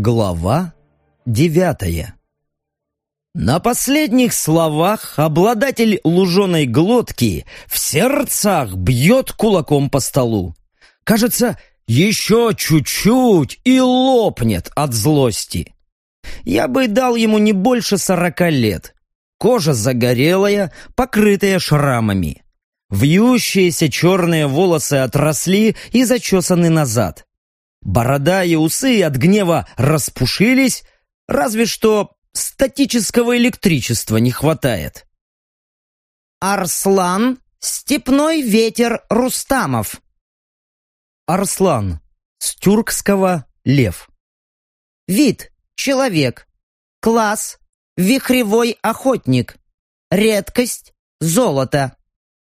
Глава девятая На последних словах обладатель луженой глотки в сердцах бьет кулаком по столу. Кажется, еще чуть-чуть и лопнет от злости. Я бы дал ему не больше сорока лет. Кожа загорелая, покрытая шрамами. Вьющиеся черные волосы отросли и зачесаны назад. Борода и усы от гнева распушились, разве что статического электричества не хватает. Арслан, степной ветер Рустамов. Арслан, с тюркского лев. Вид – человек. Класс – вихревой охотник. Редкость – золото.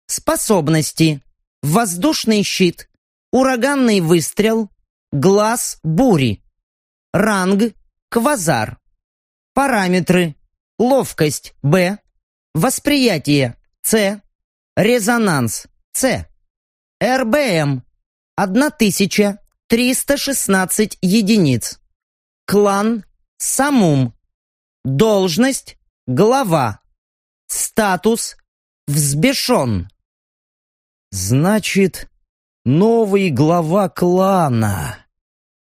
Способности – воздушный щит, ураганный выстрел, Глаз бури. Ранг квазар. Параметры. Ловкость Б. Восприятие С. Резонанс С. РБМ 1316 единиц. Клан Самум. Должность глава. Статус взбешен. Значит, новый глава клана.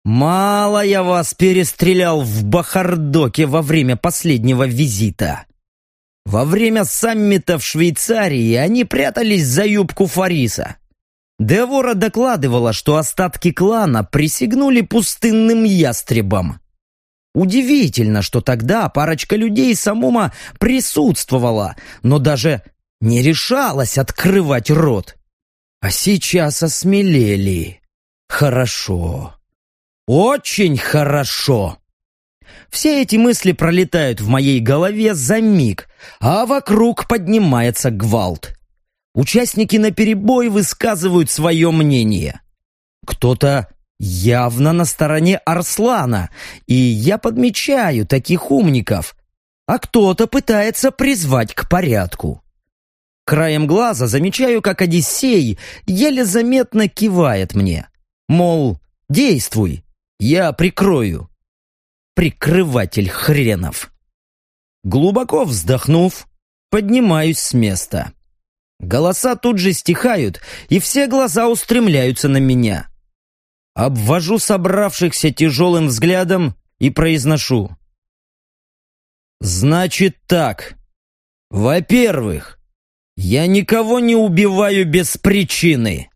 Мало я вас перестрелял в Бахардоке во время последнего визита. Во время саммита в Швейцарии они прятались за юбку Фариса. Девора докладывала, что остатки клана присягнули пустынным ястребам. Удивительно, что тогда парочка людей Самума присутствовала, но даже не решалась открывать рот. А сейчас осмелели. Хорошо. Очень хорошо. Все эти мысли пролетают в моей голове за миг, а вокруг поднимается гвалт. Участники наперебой высказывают свое мнение. Кто-то явно на стороне Арслана, и я подмечаю таких умников, а кто-то пытается призвать к порядку. Краем глаза замечаю, как Одиссей еле заметно кивает мне. Мол, действуй, я прикрою. Прикрыватель хренов. Глубоко вздохнув, поднимаюсь с места. Голоса тут же стихают, и все глаза устремляются на меня. Обвожу собравшихся тяжелым взглядом и произношу. «Значит так. Во-первых, я никого не убиваю без причины.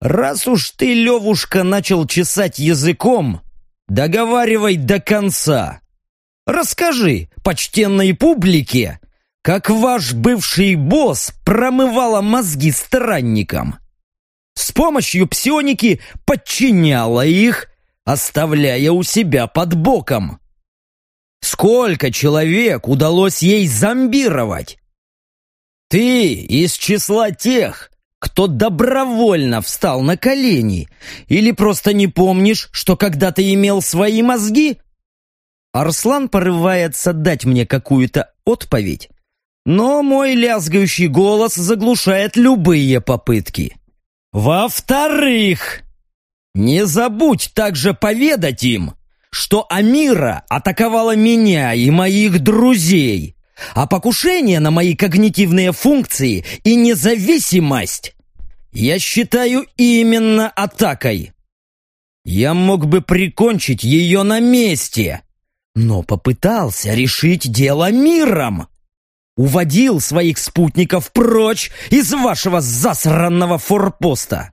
Раз уж ты, Левушка, начал чесать языком, договаривай до конца. Расскажи почтенной публике, как ваш бывший босс промывала мозги странникам. С помощью псионики подчиняла их, оставляя у себя под боком. Сколько человек удалось ей зомбировать? Ты из числа тех, кто добровольно встал на колени, или просто не помнишь, что когда-то имел свои мозги? Арслан порывается дать мне какую-то отповедь, но мой лязгающий голос заглушает любые попытки. Во-вторых, не забудь также поведать им, что Амира атаковала меня и моих друзей, а покушение на мои когнитивные функции и независимость я считаю именно атакой. Я мог бы прикончить ее на месте, но попытался решить дело миром. Уводил своих спутников прочь из вашего засранного форпоста.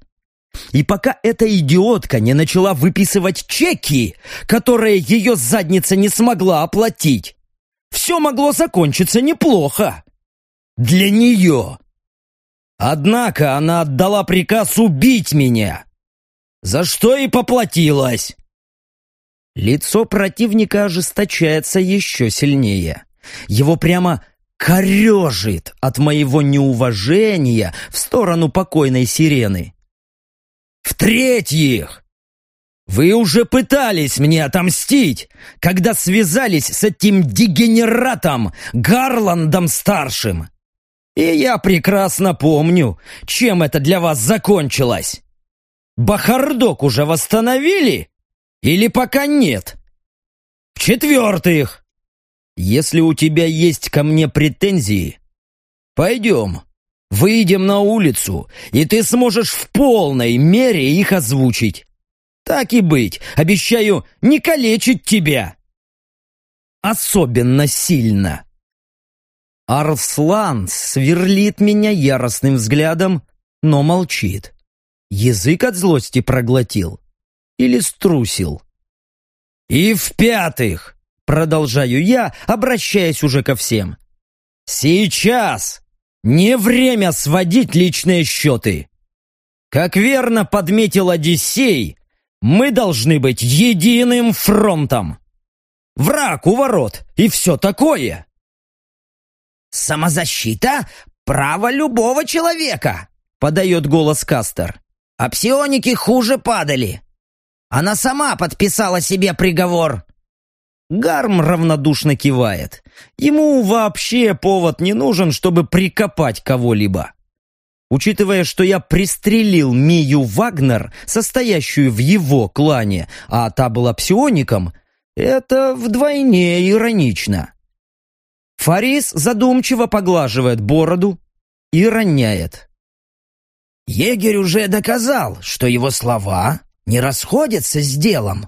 И пока эта идиотка не начала выписывать чеки, которые ее задница не смогла оплатить, все могло закончиться неплохо. Для нее. Однако она отдала приказ убить меня. За что и поплатилась. Лицо противника ожесточается еще сильнее. Его прямо корежит от моего неуважения в сторону покойной сирены. В-третьих, вы уже пытались мне отомстить, когда связались с этим дегенератом Гарландом-старшим. И я прекрасно помню, чем это для вас закончилось. Бахардок уже восстановили? Или пока нет? В-четвертых, если у тебя есть ко мне претензии, пойдем, выйдем на улицу, и ты сможешь в полной мере их озвучить. Так и быть, обещаю не калечить тебя. Особенно сильно. Арслан сверлит меня яростным взглядом, но молчит. Язык от злости проглотил или струсил. И в-пятых, продолжаю я, обращаясь уже ко всем. Сейчас не время сводить личные счеты. Как верно подметил Одиссей, мы должны быть единым фронтом. Враг у ворот и все такое. «Самозащита — право любого человека», — подает голос Кастер. «А псионики хуже падали. Она сама подписала себе приговор». Гарм равнодушно кивает. Ему вообще повод не нужен, чтобы прикопать кого-либо. Учитывая, что я пристрелил Мию Вагнер, состоящую в его клане, а та была псиоником, это вдвойне иронично. Фарис задумчиво поглаживает бороду и роняет. Егерь уже доказал, что его слова не расходятся с делом.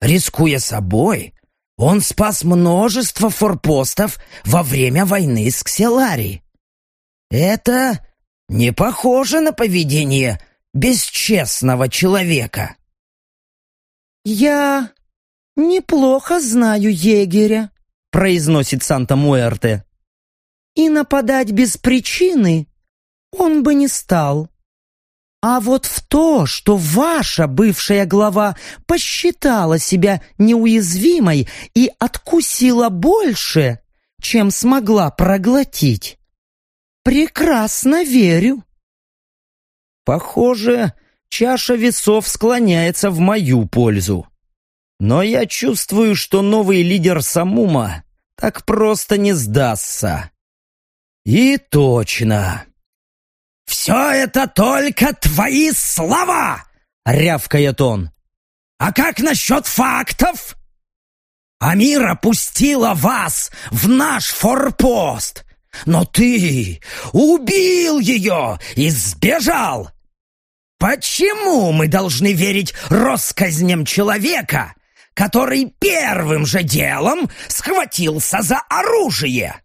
Рискуя собой, он спас множество форпостов во время войны с Кселари. Это не похоже на поведение бесчестного человека. «Я неплохо знаю егеря», произносит Санта-Муэрте. И нападать без причины он бы не стал. А вот в то, что ваша бывшая глава посчитала себя неуязвимой и откусила больше, чем смогла проглотить, прекрасно верю. Похоже, чаша весов склоняется в мою пользу. Но я чувствую, что новый лидер Самума так просто не сдастся. И точно. «Все это только твои слова!» — рявкает он. «А как насчет фактов?» «Амира пустила вас в наш форпост, но ты убил ее и сбежал. Почему мы должны верить россказням человека, который первым же делом схватился за оружие.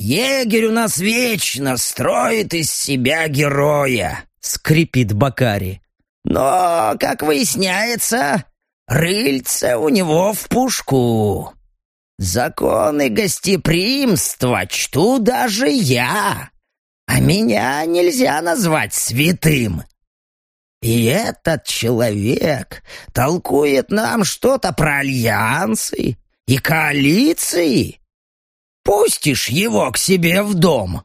«Егерь у нас вечно строит из себя героя», — скрипит Бакари. «Но, как выясняется, рыльце у него в пушку. Законы гостеприимства чту даже я, а меня нельзя назвать святым. И этот человек толкует нам что-то про альянсы и коалиции. Пустишь его к себе в дом,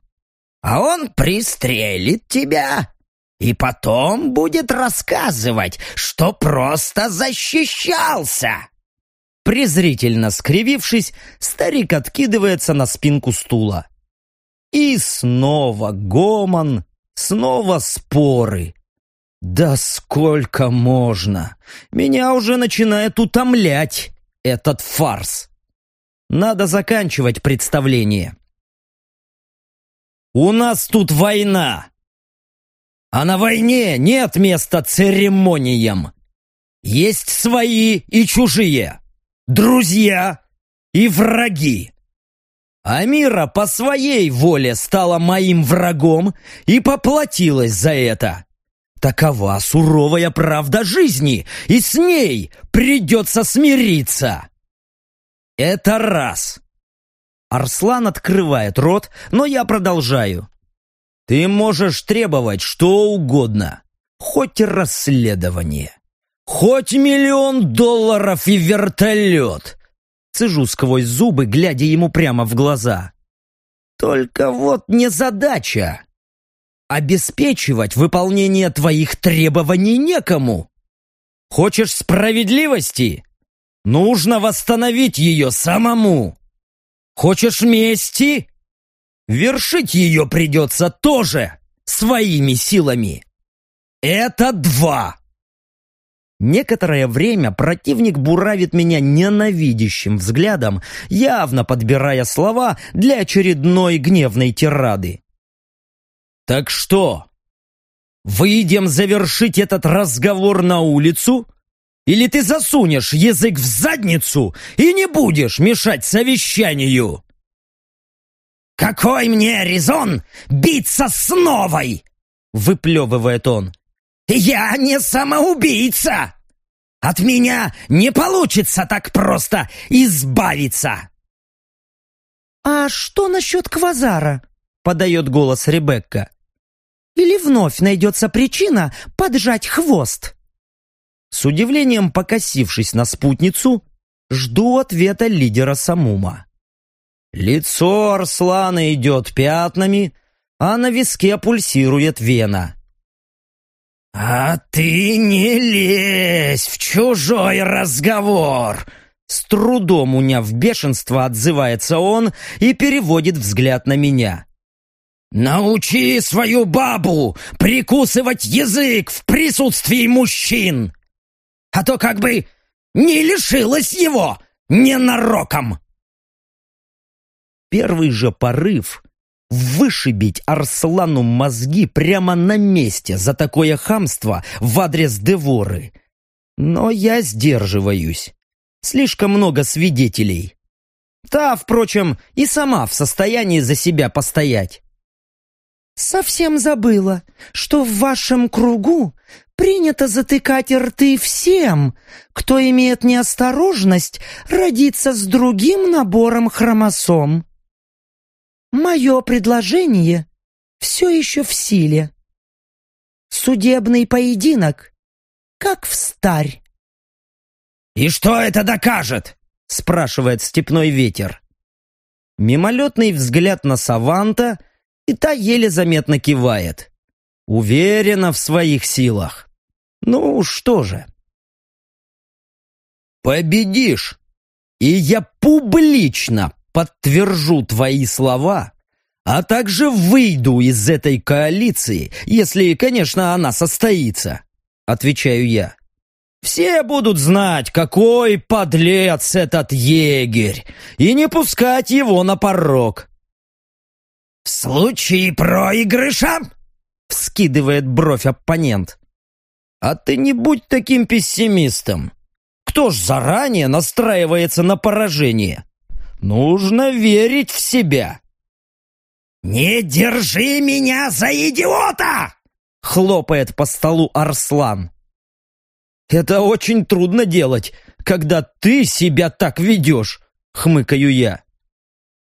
а он пристрелит тебя и потом будет рассказывать, что просто защищался. Презрительно скривившись, старик откидывается на спинку стула. И снова гомон, снова споры. «Да сколько можно? Меня уже начинает утомлять этот фарс. Надо заканчивать представление. У нас тут война. А на войне нет места церемониям. Есть свои и чужие, друзья и враги. Амира по своей воле стала моим врагом и поплатилась за это. Такова суровая правда жизни, и с ней придется смириться. Это раз. Арслан открывает рот, но я продолжаю. Ты можешь требовать что угодно, хоть расследование, хоть миллион долларов и вертолет. Цежу сквозь зубы, глядя ему прямо в глаза. Только вот не задача обеспечивать выполнение твоих требований некому. Хочешь справедливости? Нужно восстановить ее самому. Хочешь мести? Вершить ее придется тоже своими силами. Это два. Некоторое время противник буравит меня ненавидящим взглядом, явно подбирая слова для очередной гневной тирады. «Так что, выйдем завершить этот разговор на улицу? Или ты засунешь язык в задницу и не будешь мешать совещанию?» «Какой мне резон биться с новой?» — выплевывает он. «Я не самоубийца! От меня не получится так просто избавиться!» «А что насчет квазара?» — подает голос Ребекка. «Или вновь найдется причина поджать хвост?» С удивлением покосившись на спутницу, жду ответа лидера Самума. Лицо Арслана идет пятнами, а на виске пульсирует вена. «А ты не лезь в чужой разговор!» С трудом уняв бешенство, отзывается он и переводит взгляд на меня. «Научи свою бабу прикусывать язык в присутствии мужчин! А то как бы не лишилась его ненароком!» Первый же порыв — вышибить Арслану мозги прямо на месте за такое хамство в адрес Деворы. Но я сдерживаюсь. Слишком много свидетелей. Та, впрочем, и сама в состоянии за себя постоять. «Совсем забыла, что в вашем кругу принято затыкать рты всем, кто имеет неосторожность родиться с другим набором хромосом. Мое предложение все еще в силе. Судебный поединок, как в старь. «И что это докажет?» — спрашивает степной ветер. Мимолетный взгляд на Саванта, и та еле заметно кивает. Уверена в своих силах. Ну, что же. Победишь, и я публично подтвержу твои слова, а также выйду из этой коалиции, если, конечно, она состоится, отвечаю я. Все будут знать, какой подлец этот егерь, и не пускать его на порог. «В случае проигрыша?» — вскидывает бровь оппонент. «А ты не будь таким пессимистом. Кто ж заранее настраивается на поражение? Нужно верить в себя. «Не держи меня за идиота!» — хлопает по столу Арслан. «Это очень трудно делать, когда ты себя так ведешь», — хмыкаю я.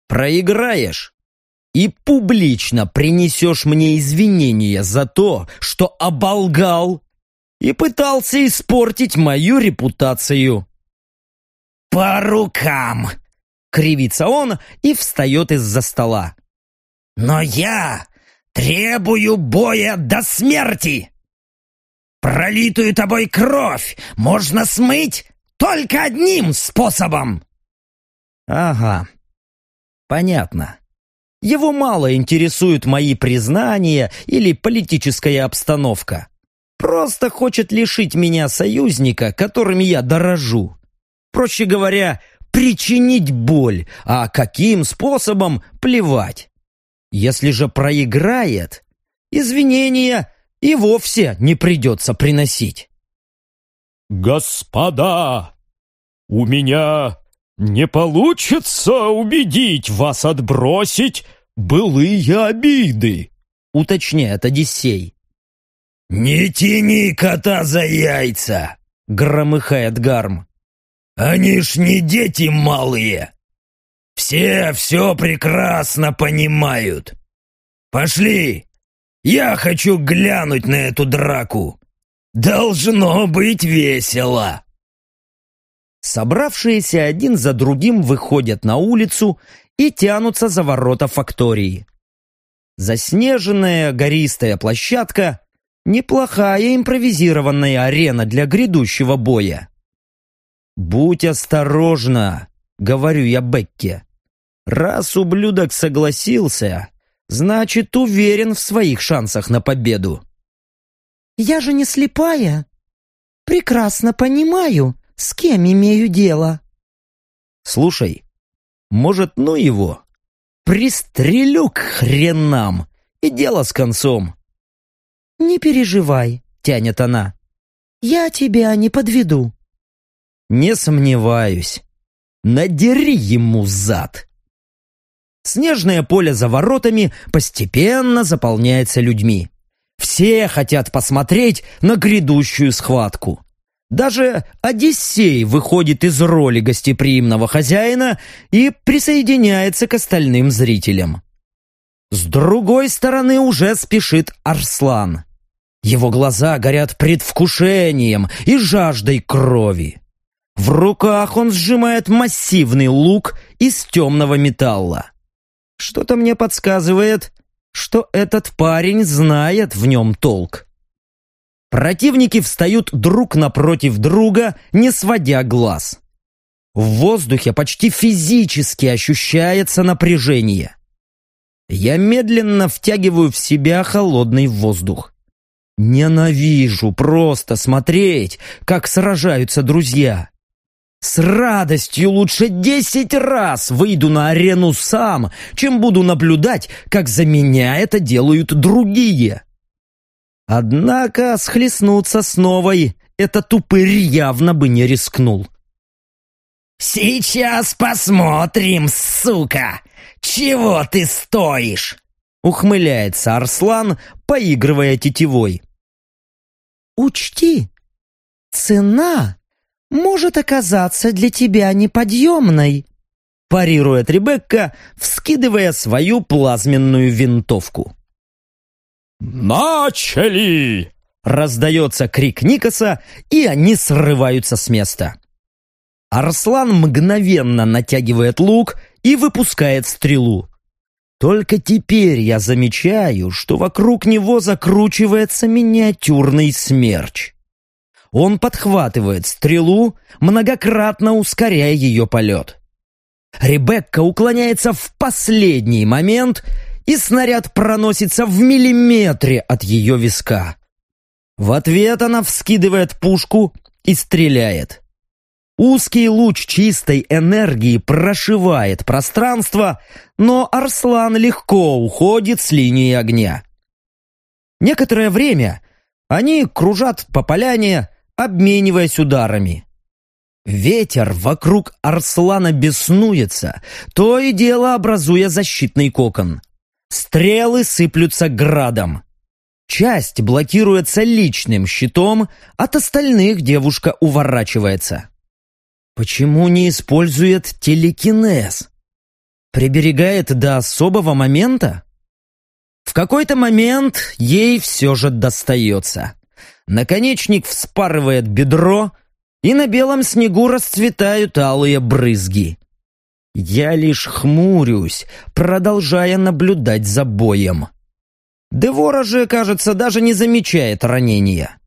«Проиграешь и публично принесешь мне извинения за то, что оболгал и пытался испортить мою репутацию». «По рукам!» Кривится он и встает из-за стола. «Но я требую боя до смерти! Пролитую тобой кровь можно смыть только одним способом!» «Ага, понятно. Его мало интересуют мои признания или политическая обстановка. Просто хочет лишить меня союзника, которым я дорожу. Проще говоря, причинить боль, а каким способом плевать. Если же проиграет, извинения и вовсе не придется приносить. «Господа, у меня не получится убедить вас отбросить былые обиды», уточняет Одиссей. «Не тяни кота за яйца!» громыхает Гарм. Они ж не дети малые. Все все прекрасно понимают. Пошли. Я хочу глянуть на эту драку. Должно быть весело. Собравшиеся один за другим выходят на улицу и тянутся за ворота фактории. Заснеженная гористая площадка – неплохая импровизированная арена для грядущего боя. «Будь осторожна», — говорю я Бекке. «Раз ублюдок согласился, значит, уверен в своих шансах на победу». «Я же не слепая». Прекрасно понимаю, с кем имею дело. Слушай, может, ну его? Пристрелю к хренам, и дело с концом. Не переживай, тянет она. Я тебя не подведу. Не сомневаюсь. Надери ему зад. Снежное поле за воротами постепенно заполняется людьми. Все хотят посмотреть на грядущую схватку. Даже Одиссей выходит из роли гостеприимного хозяина и присоединяется к остальным зрителям. С другой стороны уже спешит Арслан. Его глаза горят предвкушением и жаждой крови. В руках он сжимает массивный лук из темного металла. Что-то мне подсказывает, что этот парень знает в нем толк. Противники встают друг напротив друга, не сводя глаз. В воздухе почти физически ощущается напряжение. Я медленно втягиваю в себя холодный воздух. Ненавижу просто смотреть, как сражаются друзья. С радостью лучше десять раз выйду на арену сам, чем буду наблюдать, как за меня это делают другие. Однако схлестнуться с новой этот упырь явно бы не рискнул. «Сейчас посмотрим, сука! Чего ты стоишь?» Ухмыляется Арслан, поигрывая тетивой. «Учти, цена может оказаться для тебя неподъемной», парирует Ребекка, вскидывая свою плазменную винтовку. «Начали!» Раздается крик Никаса, и они срываются с места. Арслан мгновенно натягивает лук и выпускает стрелу. Только теперь я замечаю, что вокруг него закручивается миниатюрный смерч. Он подхватывает стрелу, многократно ускоряя ее полет. Ребекка уклоняется в последний момент, и снаряд проносится в миллиметре от ее виска. В ответ она вскидывает пушку и стреляет. Узкий луч чистой энергии прошивает пространство, но Арслан легко уходит с линии огня. Некоторое время они кружат по поляне, обмениваясь ударами. Ветер вокруг Арслана беснуется, то и дело образуя защитный кокон. Стрелы сыплются градом. Часть блокируется личным щитом, от остальных девушка уворачивается. Почему не использует телекинез? Приберегает до особого момента? В какой-то момент ей все же достается. Наконечник вспарывает бедро, и на белом снегу расцветают алые брызги. Я лишь хмурюсь, продолжая наблюдать за боем. Девора же, кажется, даже не замечает ранения.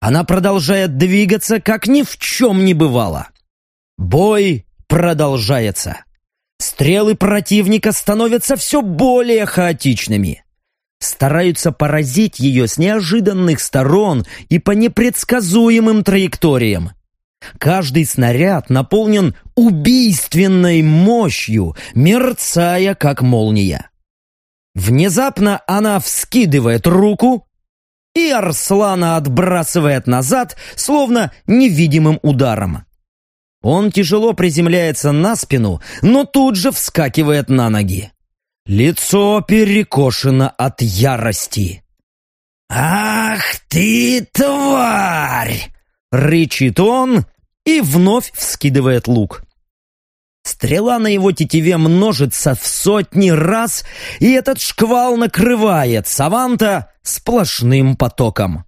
Она продолжает двигаться, как ни в чем не бывало. Бой продолжается. Стрелы противника становятся все более хаотичными стараются поразить ее с неожиданных сторон и по непредсказуемым траекториям. Каждый снаряд наполнен убийственной мощью, мерцая как молния. Внезапно она вскидывает руку, и Арслана отбрасывает назад, словно невидимым ударом. Он тяжело приземляется на спину, но тут же вскакивает на ноги. Лицо перекошено от ярости. «Ах ты, тварь!» — рычит он и вновь вскидывает лук. Стрела на его тетиве множится в сотни раз, и этот шквал накрывает Саванта сплошным потоком.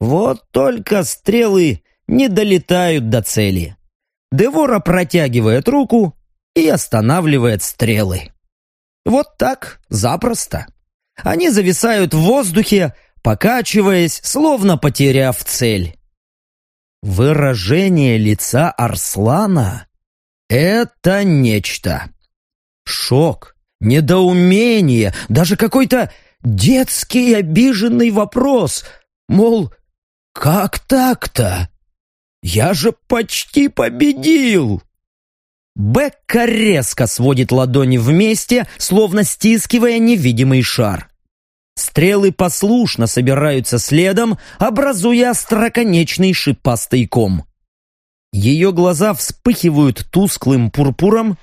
Вот только стрелы не долетают до цели. Девора протягивает руку и останавливает стрелы. Вот так, запросто. Они зависают в воздухе, покачиваясь, словно потеряв цель. Выражение лица Арслана — это нечто. Шок, недоумение, даже какой-то детский обиженный вопрос, мол, «Как так-то? Я же почти победил!» Бекка резко сводит ладони вместе, словно стискивая невидимый шар. Стрелы послушно собираются следом, образуя остроконечный шипастый ком. Ее глаза вспыхивают тусклым пурпуром,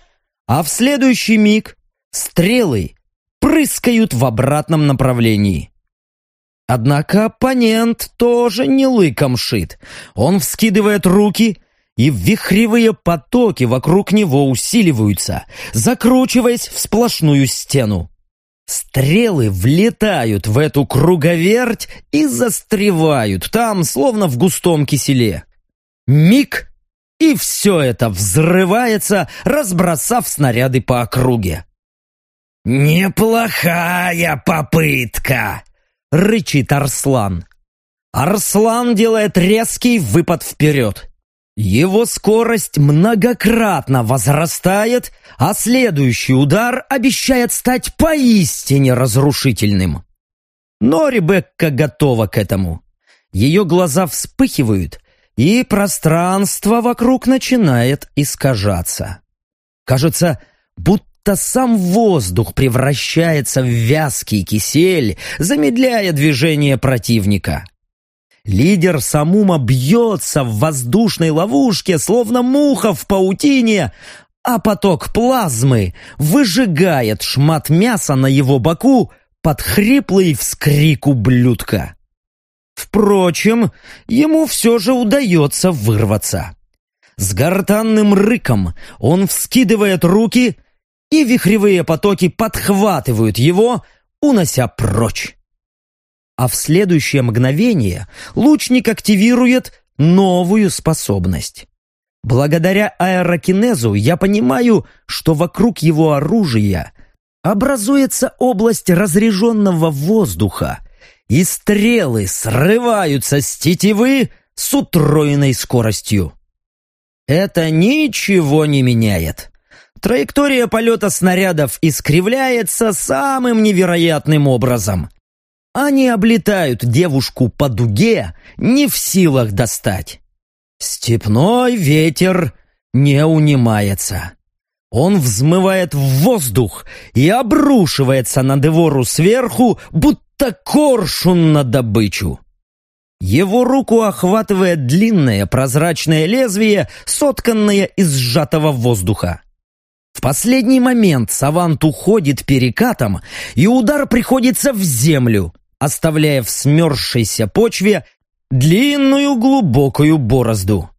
а в следующий миг стрелы прыскают в обратном направлении. Однако оппонент тоже не лыком шит. Он вскидывает руки, и вихревые потоки вокруг него усиливаются, закручиваясь в сплошную стену. Стрелы влетают в эту круговерть и застревают там, словно в густом киселе. Миг, и все это взрывается, разбросав снаряды по округе. «Неплохая попытка!» — рычит Арслан. Арслан делает резкий выпад вперед. Его скорость многократно возрастает, а следующий удар обещает стать поистине разрушительным. Но Ребекка готова к этому. Ее глаза вспыхивают, и пространство вокруг начинает искажаться. Кажется, будто сам воздух превращается в вязкий кисель, замедляя движение противника. Лидер Самума бьется в воздушной ловушке, словно муха в паутине, а поток плазмы выжигает шмат мяса на его боку под хриплый вскрик ублюдка. Впрочем, ему все же удается вырваться. С гортанным рыком он вскидывает руки, и вихревые потоки подхватывают его, унося прочь а в следующее мгновение лучник активирует новую способность. Благодаря аэрокинезу я понимаю, что вокруг его оружия образуется область разреженного воздуха, и стрелы срываются с тетивы с утроенной скоростью. Это ничего не меняет. Траектория полета снарядов искривляется самым невероятным образом. Они облетают девушку по дуге, не в силах достать. Степной ветер не унимается. Он взмывает в воздух и обрушивается на Девору сверху, будто коршун на добычу. Его руку охватывает длинное прозрачное лезвие, сотканное из сжатого воздуха. В последний момент Савант уходит перекатом, и удар приходится в землю, оставляя в смерзшейся почве длинную глубокую борозду.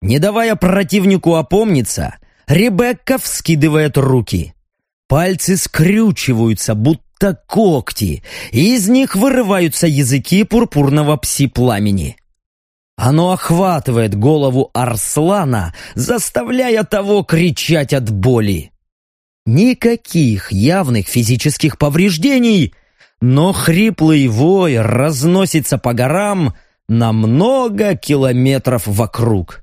Не давая противнику опомниться, Ребекка вскидывает руки. Пальцы скрючиваются, будто когти, и из них вырываются языки пурпурного пси-пламени. Оно охватывает голову Арслана, заставляя того кричать от боли. Никаких явных физических повреждений, но хриплый вой разносится по горам на много километров вокруг.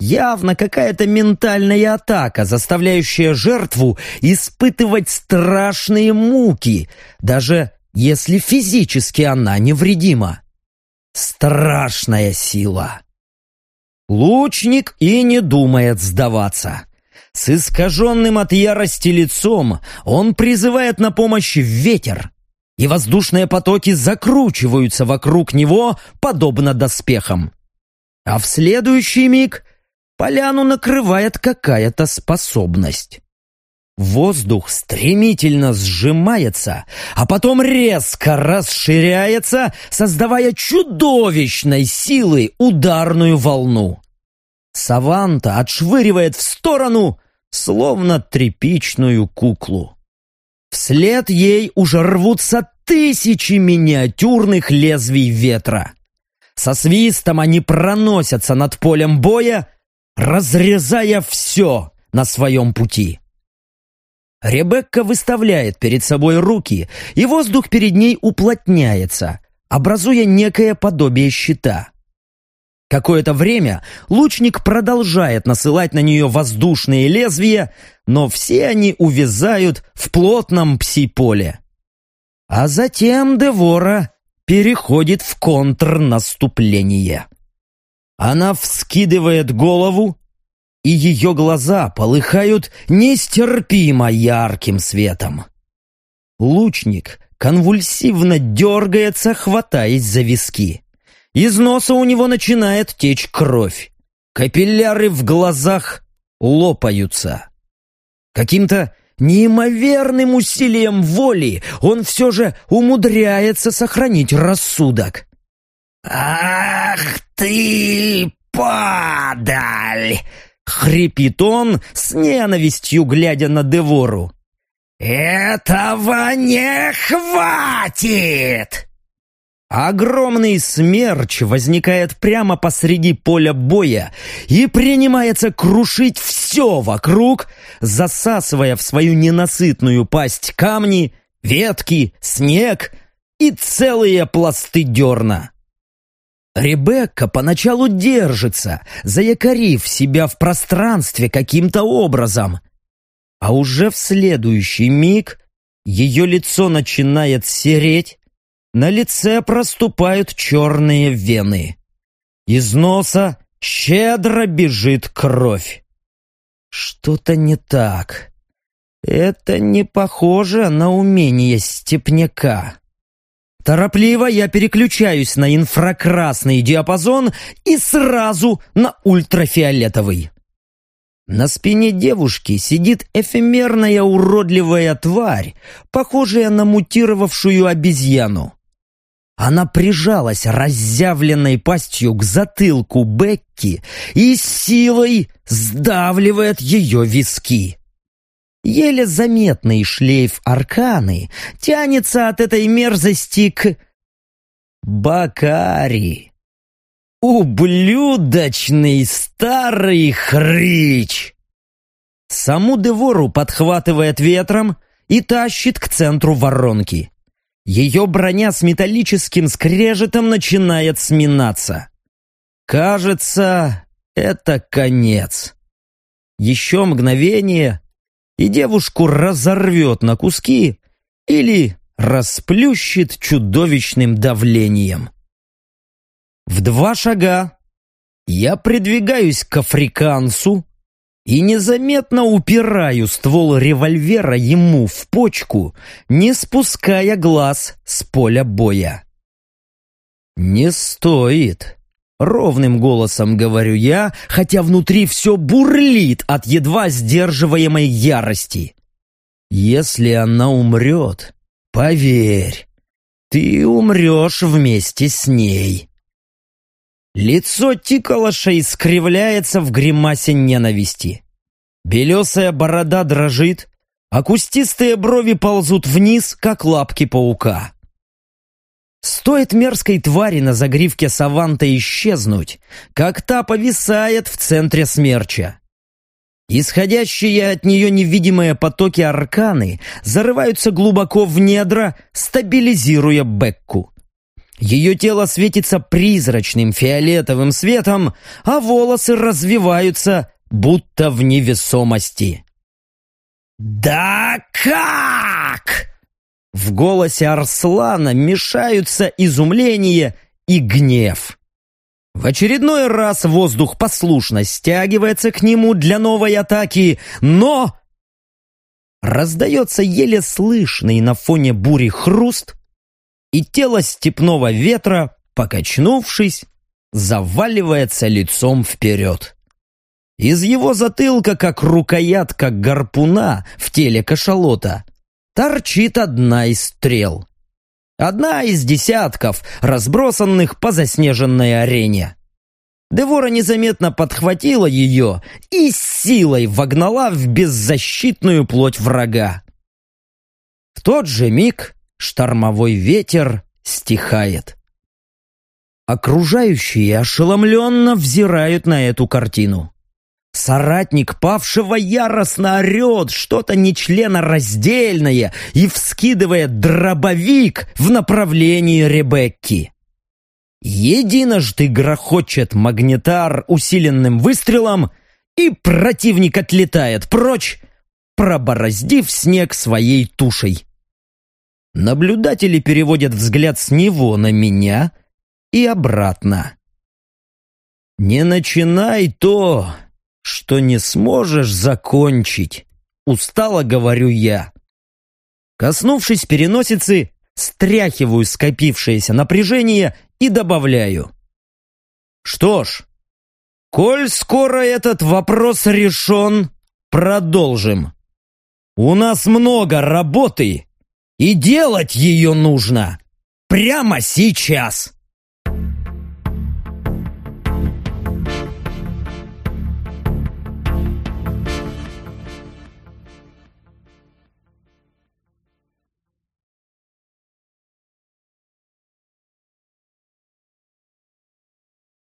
Явно какая-то ментальная атака, заставляющая жертву испытывать страшные муки, даже если физически она невредима. Страшная сила. Лучник и не думает сдаваться. С искаженным от ярости лицом он призывает на помощь ветер, и воздушные потоки закручиваются вокруг него, подобно доспехам. А в следующий миг поляну накрывает какая-то способность. Воздух стремительно сжимается, а потом резко расширяется, создавая чудовищной силой ударную волну. Саванта отшвыривает в сторону, словно тряпичную куклу. Вслед ей уже рвутся тысячи миниатюрных лезвий ветра. Со свистом они проносятся над полем боя, разрезая все на своем пути. Ребекка выставляет перед собой руки, и воздух перед ней уплотняется, образуя некое подобие щита. Какое-то время лучник продолжает насылать на нее воздушные лезвия, но все они увязают в плотном пси-поле. А затем Девора переходит в контрнаступление. Она вскидывает голову, и ее глаза полыхают нестерпимо ярким светом. Лучник конвульсивно дергается, хватаясь за виски. Из носа у него начинает течь кровь. Капилляры в глазах лопаются. Каким-то неимоверным усилием воли он все же умудряется сохранить рассудок. «Ах ты, падаль!» — хрипит он с ненавистью, глядя на Девору. «Этого не хватит!» Огромный смерч возникает прямо посреди поля боя и принимается крушить все вокруг, засасывая в свою ненасытную пасть камни, ветки, снег и целые пласты дерна. Ребекка поначалу держится, заякорив себя в пространстве каким-то образом, а уже в следующий миг ее лицо начинает сереть, на лице проступают черные вены. Из носа щедро бежит кровь. Что-то не так. Это не похоже на умение степняка. Торопливо я переключаюсь на инфракрасный диапазон и сразу на ультрафиолетовый. На спине девушки сидит эфемерная уродливая тварь, похожая на мутировавшую обезьяну. Она прижалась разъявленной пастью к затылку Бекки и силой сдавливает ее виски. Еле заметный шлейф арканы тянется от этой мерзости к... Бакари. Ублюдочный старый хрыч! Саму Девору подхватывает ветром и тащит к центру воронки. Ее броня с металлическим скрежетом начинает сминаться. Кажется, это конец. Еще мгновение, и девушку разорвет на куски или расплющит чудовищным давлением. В два шага я придвигаюсь к африканцу, и незаметно упираю ствол револьвера ему в почку, не спуская глаз с поля боя. «Не стоит», — ровным голосом говорю я, хотя внутри все бурлит от едва сдерживаемой ярости. «Если она умрет, поверь, ты умрешь вместе с ней». Лицо Тиколоша искривляется в гримасе ненависти. Белесая борода дрожит, а кустистые брови ползут вниз, как лапки паука. Стоит мерзкой твари на загривке Саванта исчезнуть, как та повисает в центре смерча. Исходящие от нее невидимые потоки арканы зарываются глубоко в недра, стабилизируя Бекку. Ее тело светится призрачным фиолетовым светом, а волосы развиваются, будто в невесомости. «Да как?» В голосе Арслана мешаются изумление и гнев. В очередной раз воздух послушно стягивается к нему для новой атаки, но... Раздается еле слышный на фоне бури хруст, и тело степного ветра, покачнувшись, заваливается лицом вперед. Из его затылка, как рукоятка гарпуна в теле кашалота, торчит одна из стрел. Одна из десятков, разбросанных по заснеженной арене. Девора незаметно подхватила ее и силой вогнала в беззащитную плоть врага. В тот же миг Штормовой ветер стихает. Окружающие ошеломленно взирают на эту картину. Соратник павшего яростно орет что-то нечленораздельное и вскидывает дробовик в направлении Ребекки. Единожды грохочет магнитар усиленным выстрелом, и противник отлетает прочь, пробороздив снег своей тушей. Наблюдатели переводят взгляд с него на меня и обратно. «Не начинай то, что не сможешь закончить», — устало говорю я. Коснувшись переносицы, стряхиваю скопившееся напряжение и добавляю. «Что ж, коль скоро этот вопрос решен, продолжим. У нас много работы, и делать ее нужно прямо сейчас».